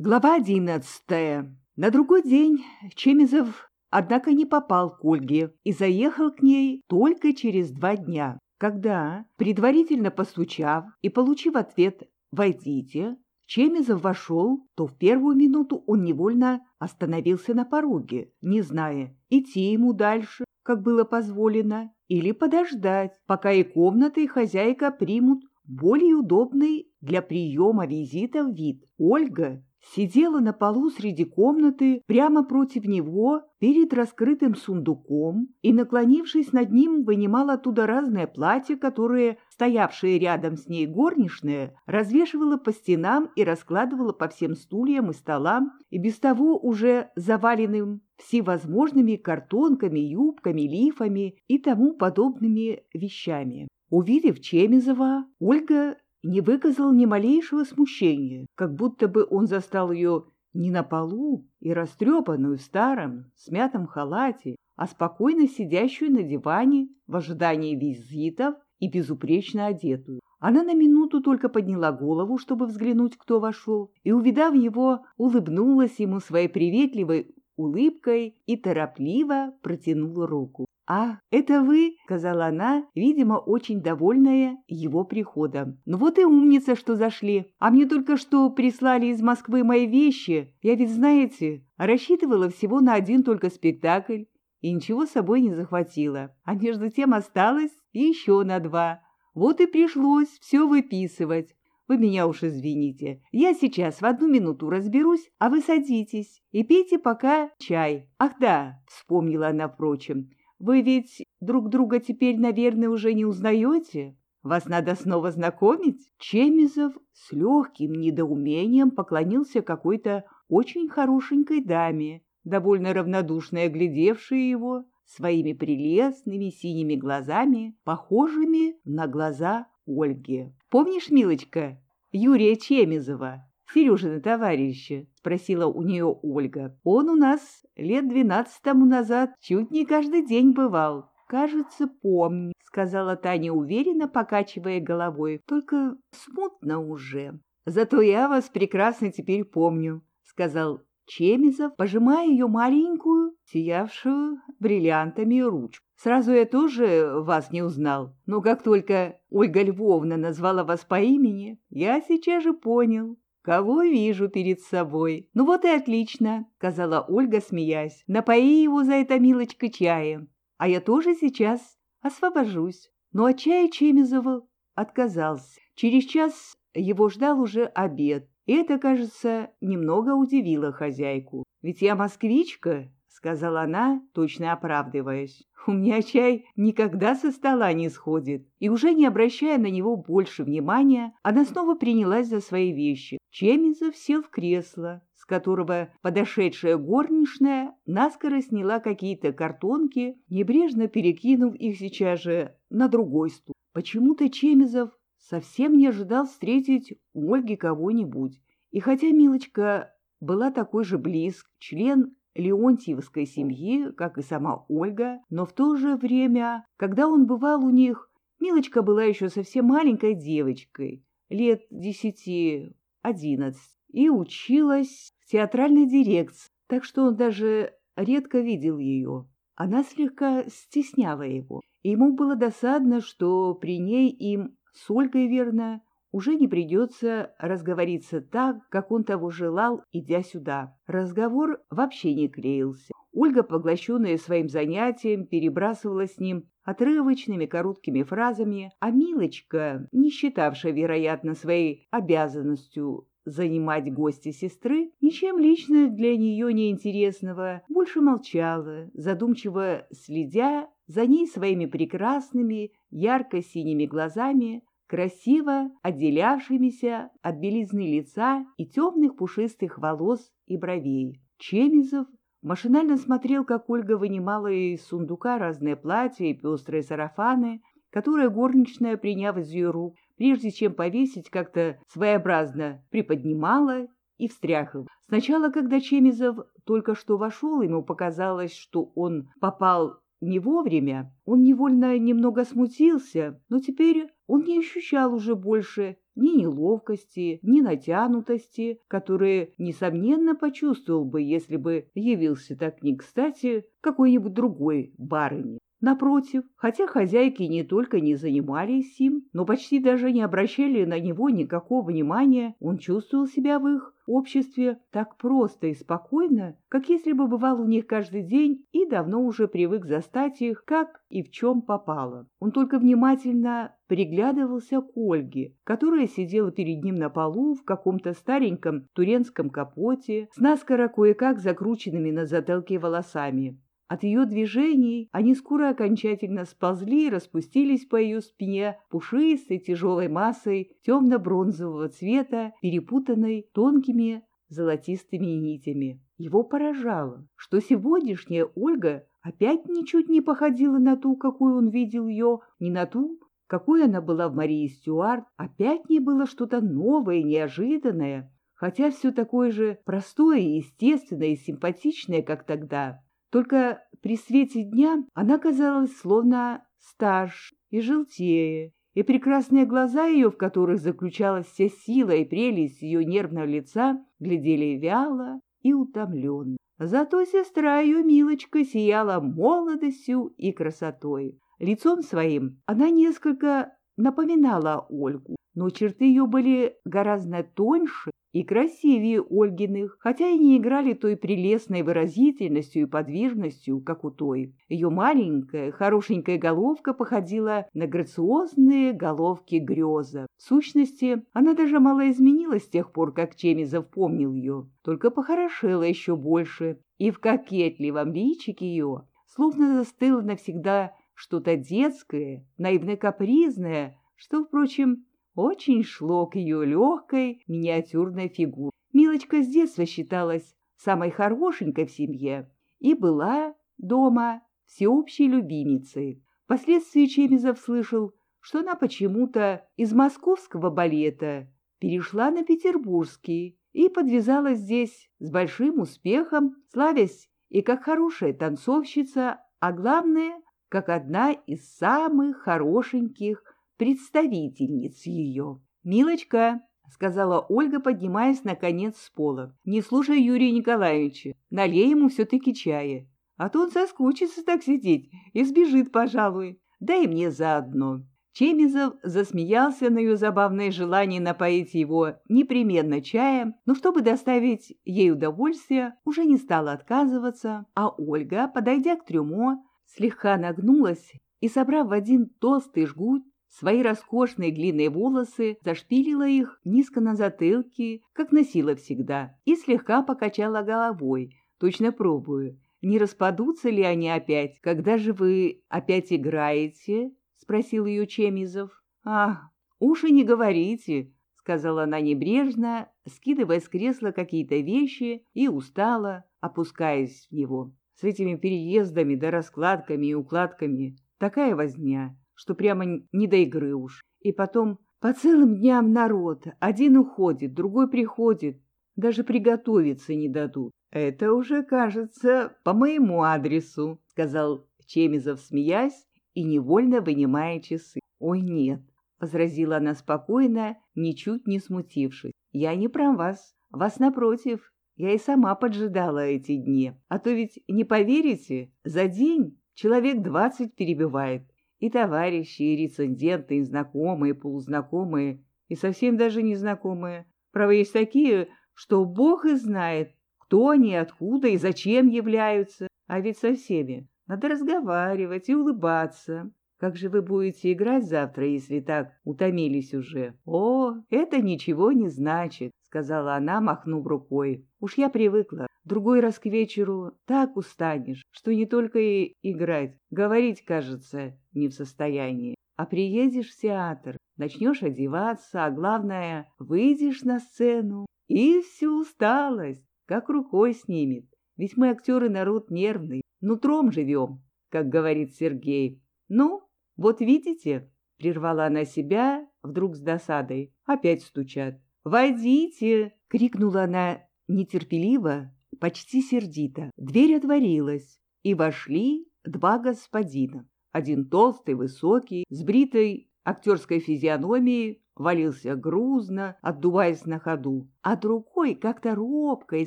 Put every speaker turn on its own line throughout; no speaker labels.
Глава одиннадцатая. На другой день Чемизов, однако, не попал к Ольге и заехал к ней только через два дня, когда, предварительно постучав и получив ответ «Войдите», Чемизов вошел, то в первую минуту он невольно остановился на пороге, не зная, идти ему дальше, как было позволено, или подождать, пока и комната, и хозяйка примут более удобный для приема визитов вид. Ольга сидела на полу среди комнаты прямо против него перед раскрытым сундуком и, наклонившись над ним, вынимала оттуда разное платье, которое, стоявшее рядом с ней горничная, развешивала по стенам и раскладывала по всем стульям и столам, и без того уже заваленным всевозможными картонками, юбками, лифами и тому подобными вещами. Увидев Чемизова, Ольга не выказал ни малейшего смущения, как будто бы он застал ее не на полу и растрепанную в старом, смятом халате, а спокойно сидящую на диване в ожидании визитов и безупречно одетую. Она на минуту только подняла голову, чтобы взглянуть, кто вошел, и, увидав его, улыбнулась ему своей приветливой улыбкой и торопливо протянула руку. «А, это вы?» — сказала она, видимо, очень довольная его приходом. «Ну вот и умница, что зашли. А мне только что прислали из Москвы мои вещи. Я ведь, знаете, рассчитывала всего на один только спектакль и ничего с собой не захватила. А между тем осталось еще на два. Вот и пришлось все выписывать. Вы меня уж извините. Я сейчас в одну минуту разберусь, а вы садитесь и пейте пока чай. Ах да, вспомнила она, впрочем, вы ведь друг друга теперь, наверное, уже не узнаете? Вас надо снова знакомить?» Чемизов с легким недоумением поклонился какой-то очень хорошенькой даме, довольно равнодушно оглядевшей его своими прелестными синими глазами, похожими на глаза Ольги. «Помнишь, милочка, Юрия Чемизова?» Сережина товарища?» — спросила у нее Ольга. «Он у нас лет двенадцать тому назад чуть не каждый день бывал». «Кажется, помню», — сказала Таня уверенно, покачивая головой. «Только смутно уже». «Зато я вас прекрасно теперь помню», — сказал Чемизов, пожимая ее маленькую, сиявшую бриллиантами ручку. «Сразу я тоже вас не узнал, но как только Ольга Львовна назвала вас по имени, я сейчас же понял, «Кого вижу перед собой?» «Ну вот и отлично», — сказала Ольга, смеясь. «Напои его за это, милочка, чаем. А я тоже сейчас освобожусь». Но от чая Чемизова отказался. Через час его ждал уже обед. И это, кажется, немного удивило хозяйку. «Ведь я москвичка», — сказала она, точно оправдываясь. У меня чай никогда со стола не сходит. И уже не обращая на него больше внимания, она снова принялась за свои вещи. Чемизов сел в кресло, с которого подошедшая горничная наскоро сняла какие-то картонки, небрежно перекинув их сейчас же на другой стул. Почему-то Чемизов совсем не ожидал встретить у Ольги кого-нибудь. И хотя Милочка была такой же близк, член Леонтьевской семьи, как и сама Ольга, но в то же время, когда он бывал у них, Милочка была еще совсем маленькой девочкой, лет десяти-одиннадцать, и училась в театральной дирекции, так что он даже редко видел ее. Она слегка стесняла его, ему было досадно, что при ней им с Ольгой, верно, уже не придется разговориться так, как он того желал, идя сюда. Разговор вообще не клеился. Ольга, поглощенная своим занятием, перебрасывала с ним отрывочными короткими фразами, а Милочка, не считавшая, вероятно, своей обязанностью занимать гости сестры, ничем лично для нее неинтересного, больше молчала, задумчиво следя за ней своими прекрасными, ярко-синими глазами, красиво отделявшимися от белизны лица и темных пушистых волос и бровей. Чемизов машинально смотрел, как Ольга вынимала из сундука разные платья и пестрые сарафаны, которые горничная, приняв из ее рук, прежде чем повесить, как-то своеобразно приподнимала и встряхивала. Сначала, когда Чемизов только что вошел, ему показалось, что он попал не вовремя, он невольно немного смутился, но теперь он не ощущал уже больше ни неловкости, ни натянутости, которые, несомненно, почувствовал бы, если бы явился так не кстати какой-нибудь другой барыне. Напротив, хотя хозяйки не только не занимались им, но почти даже не обращали на него никакого внимания, он чувствовал себя в их обществе так просто и спокойно, как если бы бывал у них каждый день и давно уже привык застать их, как и в чем попало. Он только внимательно приглядывался к Ольге, которая сидела перед ним на полу в каком-то стареньком туренском капоте с наскоро кое-как закрученными на затылке волосами. От ее движений они скоро окончательно сползли и распустились по ее спине пушистой тяжелой массой темно-бронзового цвета, перепутанной тонкими золотистыми нитями. Его поражало, что сегодняшняя Ольга опять ничуть не походила на ту, какую он видел ее, не на ту, какой она была в Марии Стюарт, опять не было что-то новое, неожиданное, хотя все такое же простое, естественное и симпатичное, как тогда. Только при свете дня она казалась словно старше и желтее, и прекрасные глаза ее, в которых заключалась вся сила и прелесть ее нервного лица, глядели вяло и утомленно. Зато сестра ее, Милочка, сияла молодостью и красотой. Лицом своим она несколько напоминала Ольгу, но черты ее были гораздо тоньше и красивее Ольгиных, хотя и не играли той прелестной выразительностью и подвижностью, как у той. Ее маленькая, хорошенькая головка походила на грациозные головки греза. В сущности, она даже мало изменилась с тех пор, как Чемизов помнил ее, только похорошела еще больше, и в кокетливом личике ее словно застыло навсегда что-то детское, наивно-капризное, что, впрочем, очень шло к ее легкой миниатюрной фигуре. Милочка с детства считалась самой хорошенькой в семье и была дома всеобщей любимицей. Впоследствии Чемизов слышал, что она почему-то из московского балета перешла на петербургский и подвязалась здесь с большим успехом, славясь и как хорошая танцовщица, а главное, как одна из самых хорошеньких представительниц ее. «Милочка», — сказала Ольга, поднимаясь, наконец, с пола, — «не слушай Юрия Николаевича, налей ему все-таки чая, а то он соскучится так сидеть и сбежит, пожалуй. Дай мне заодно». Чемизов засмеялся на ее забавное желание напоить его непременно чаем, но чтобы доставить ей удовольствие, уже не стала отказываться, а Ольга, подойдя к трюмо, слегка нагнулась и, собрав в один толстый жгут, Свои роскошные длинные волосы зашпилила их низко на затылке, как носила всегда, и слегка покачала головой, точно пробую, не распадутся ли они опять, когда же вы опять играете? — спросил ее Чемизов. — Ах, уж и не говорите, — сказала она небрежно, скидывая с кресла какие-то вещи и устала, опускаясь в него. С этими переездами да раскладками и укладками такая возня, что прямо не до игры уж. И потом по целым дням народ, один уходит, другой приходит, даже приготовиться не дадут. «Это уже, кажется, по моему адресу», — сказал Чемизов, смеясь и невольно вынимая часы. «Ой, нет», — возразила она спокойно, ничуть не смутившись. «Я не про вас. Вас, напротив, я и сама поджидала эти дни. А то ведь, не поверите, за день человек двадцать перебивает. И товарищи, и реценденты, и знакомые, и полузнакомые, и совсем даже незнакомые. Право, есть такие, что Бог и знает, кто они, откуда и зачем являются. А ведь со всеми надо разговаривать и улыбаться. Как же вы будете играть завтра, если так утомились уже? О, это ничего не значит, сказала она, махнув рукой. Уж я привыкла. Другой раз к вечеру так устанешь, что не только и играть, говорить, кажется, не в состоянии. А приедешь в театр, начнешь одеваться, а главное, выйдешь на сцену, и всю усталость как рукой снимет. Ведь мы актеры народ нервный, нутром живем, как говорит Сергей. Ну, вот видите, прервала она себя вдруг с досадой. Опять стучат. «Войдите!» — крикнула она нетерпеливо, почти сердито. Дверь отворилась, и вошли два господина. Один толстый, высокий, с бритой актерской физиономией, валился грузно, отдуваясь на ходу, а другой, как-то робко и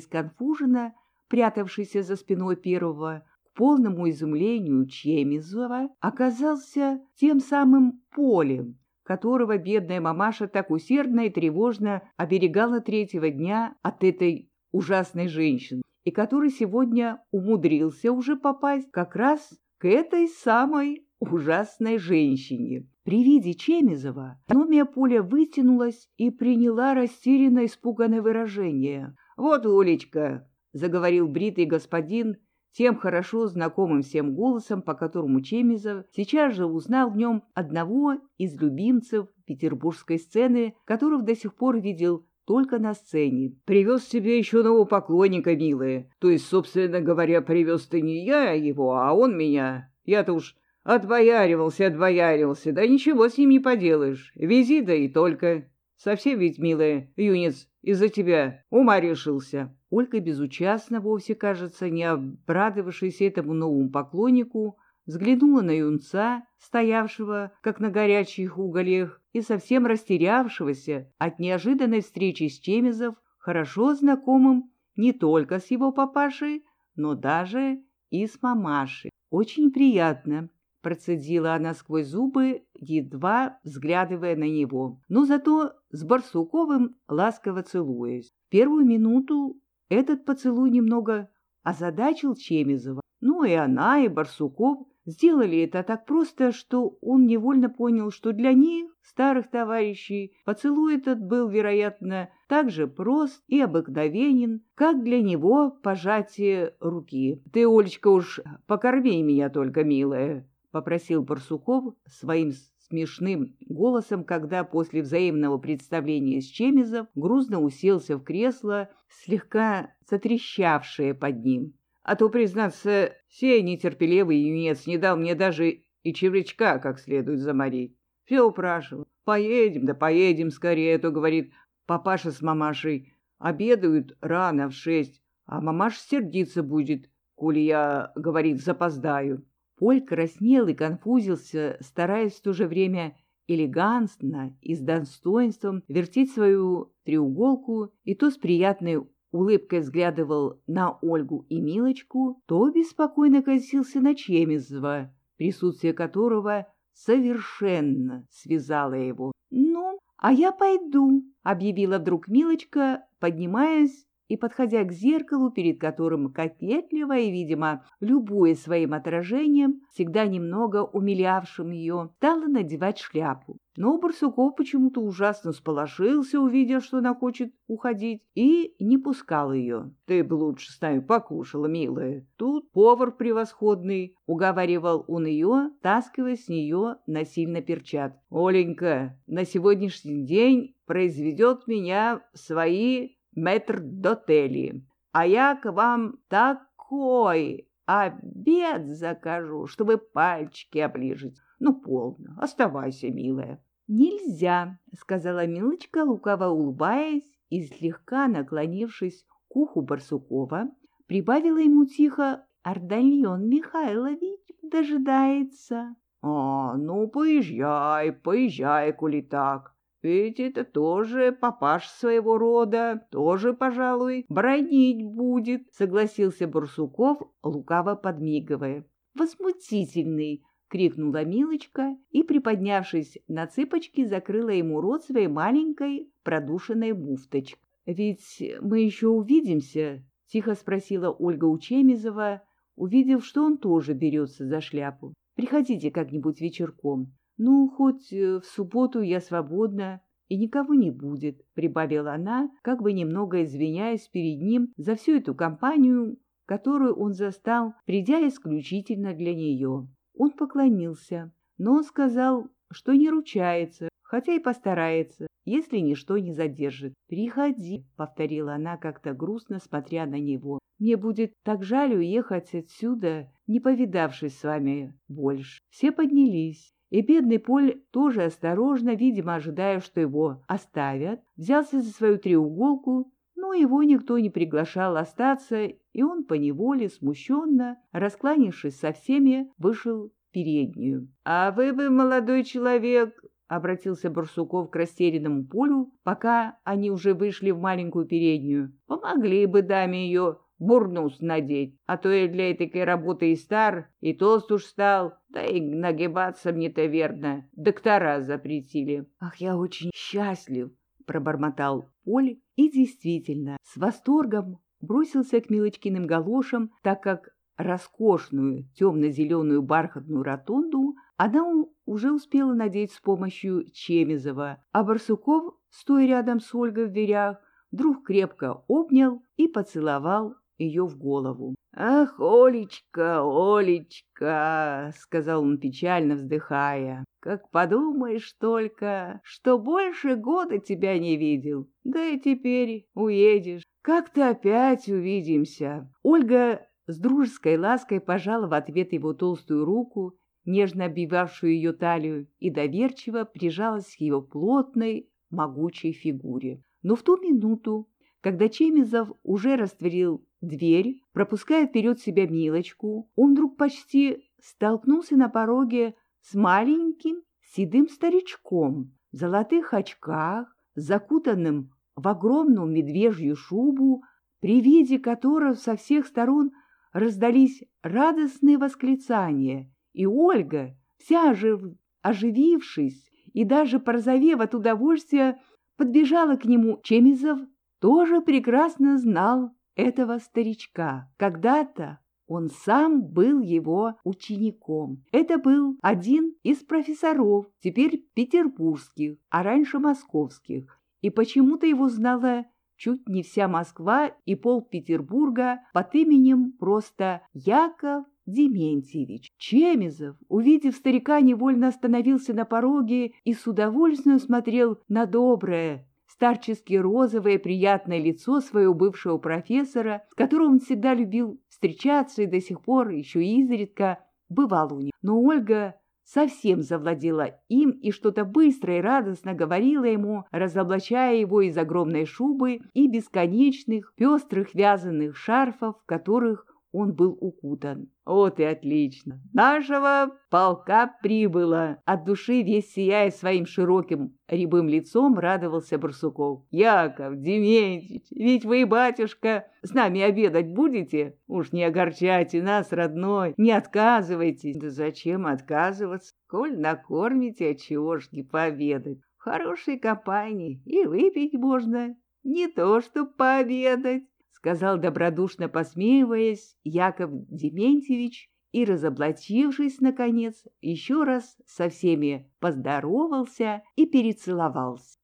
сконфуженно, прятавшийся за спиной первого, к полному изумлению Чемизова, оказался тем самым полем, которого бедная мамаша так усердно и тревожно оберегала третьего дня от этой ужасной женщины, и который сегодня умудрился уже попасть как раз к этой самой ужасной женщине. При виде Чемизова Номия Поля вытянулась и приняла растерянно испуганное выражение. «Вот, Улечка!» — заговорил бритый господин, тем хорошо знакомым всем голосом, по которому Чемизов сейчас же узнал в нем одного из любимцев петербургской сцены, которого до сих пор видел только на сцене. Привез себе еще нового поклонника, милая. То есть, собственно говоря, привез ты не я его, а он меня. Я-то уж Отбояривался, отбояривался, да ничего с ним не поделаешь. Вези, да и только. Совсем ведь, милая, юнец, из-за тебя ума решился. Ольга безучастно, вовсе, кажется, не обрадовавшись этому новому поклоннику, взглянула на юнца, стоявшего, как на горячих угольях, и совсем растерявшегося от неожиданной встречи с Чемизов, хорошо знакомым не только с его папашей, но даже и с мамашей. Очень приятно, Процедила она сквозь зубы, едва взглядывая на него, но зато с Барсуковым ласково целуясь. В первую минуту этот поцелуй немного озадачил Чемизова. Ну и она, и Барсуков сделали это так просто, что он невольно понял, что для них, старых товарищей, поцелуй этот был, вероятно, так же прост и обыкновенен, как для него пожатие руки. «Ты, Олечка, уж покорми меня только, милая», — попросил Барсуков своим смешным голосом, когда после взаимного представления с Чемизов грузно уселся в кресло, слегка затрещавшее под ним. А то, признаться, сей нетерпеливый юнец не дал мне даже и червячка как следует заморить. Все упрашивал. Поедем, да поедем скорее, а то, говорит, папаша с мамашей обедают рано в шесть, а мамаша сердиться будет, коли я, говорит, запоздаю. Поль краснел и конфузился, стараясь в то же время элегантно и с достоинством вертеть свою треуголку, и то с приятной улыбкой взглядывал на Ольгу и Милочку, то беспокойно косился на Чемизова, присутствие которого совершенно связало его. «Ну, а я пойду», — объявила вдруг Милочка, поднимаясь и, подходя к зеркалу, перед которым кокетливо и, видимо, любое своим отражением, всегда немного умилявшим ее, стала надевать шляпу. Но Барсуков почему-то ужасно сполошился, увидя, что она хочет уходить, и не пускал ее. — Ты бы лучше с нами покушала, милая. Тут повар превосходный, — уговаривал он ее, таскивая с нее насильно перчат. — Оленька, на сегодняшний день произведет меня свои метр дотели, а я к вам такой обед закажу, чтобы пальчики оближить. Ну, полно, оставайся, милая. Нельзя, сказала Милочка, лукаво улыбаясь и слегка наклонившись к уху Барсукова, прибавила ему тихо «Ардальон Михайлович дожидается». «А, ну, поезжай, поезжай, коли так. Ведь это тоже папаш своего рода, тоже, пожалуй, бронить будет, — согласился Барсуков, лукаво подмигивая. «Возмутительный!» — крикнула Милочка и, приподнявшись на цыпочки, закрыла ему рот своей маленькой продушенной муфточкой. «Ведь мы еще увидимся?» — тихо спросила Ольга Учемизова, увидев, что он тоже берется за шляпу. «Приходите как-нибудь вечерком. «Ну, хоть э, в субботу я свободна, и никого не будет», — прибавила она, как бы немного извиняясь перед ним за всю эту компанию, которую он застал, придя исключительно для нее. Он поклонился, но сказал, что не ручается, хотя и постарается, если ничто не задержит. «Приходи», — повторила она как-то грустно, смотря на него. «Мне будет так жаль уехать отсюда, не повидавшись с вами больше». Все поднялись. И бедный Поль тоже осторожно, видимо, ожидая, что его оставят, взялся за свою треуголку, но его никто не приглашал остаться, и он поневоле, смущенно, раскланившись со всеми, вышел в переднюю. — А вы бы, молодой человек, обратился Барсуков к растерянному полю, пока они уже вышли в маленькую переднюю. «Помогли бы даме ее бурнус надеть, а то я для этой работы и стар, и толст уж стал, да и нагибаться мне-то верно, доктора запретили». «Ах, я очень счастлив!» — пробормотал Поль и действительно с восторгом бросился к Милочкиным галошам, так как роскошную темно-зеленую бархатную ротонду она уже успела надеть с помощью Чемизова, а Барсуков, стоя рядом с Ольгой в дверях, вдруг крепко обнял и поцеловал ее в голову. «Ах, Олечка, Олечка!» — сказал он печально, вздыхая. «Как подумаешь только, что больше года тебя не видел, да и теперь уедешь. Как-то опять увидимся». Ольга с дружеской лаской пожала в ответ его толстую руку нежно обвивавшую ее талию, и доверчиво прижалась к его плотной, могучей фигуре. Но в ту минуту, когда Чемизов уже растворил дверь, пропуская вперед себя Милочку, он вдруг почти столкнулся на пороге с маленьким седым старичком в золотых очках, закутанным в огромную медвежью шубу, при виде которого со всех сторон раздались радостные восклицания и Ольга, вся ожив... оживившись и даже порозовев от удовольствия, подбежала к нему. Чемизов тоже прекрасно знал этого старичка. Когда-то он сам был его учеником. Это был один из профессоров, теперь петербургских, а раньше московских. И почему-то его знала чуть не вся Москва и пол Петербурга под именем просто Яков Дементьевич. Чемизов, увидев старика, невольно остановился на пороге и с удовольствием смотрел на доброе, старчески розовое приятное лицо своего бывшего профессора, с которым он всегда любил встречаться и до сих пор еще изредка бывал у них. Но Ольга совсем завладела им и что-то быстро и радостно говорила ему, разоблачая его из огромной шубы и бесконечных пестрых вязаных шарфов, которых он был укутан. Вот и отлично. Нашего полка прибыло. От души весь сияя своим широким рябым лицом радовался Барсуков. Яков, Дементьевич, ведь вы, батюшка, с нами обедать будете? Уж не огорчайте нас, родной, не отказывайтесь. Да зачем отказываться? Коль накормите, отчего ж не поведать. В хорошей компании и выпить можно, не то что пообедать сказал добродушно посмеиваясь Яков Дементьевич и, разоблачившись, наконец, еще раз со всеми поздоровался и перецеловался.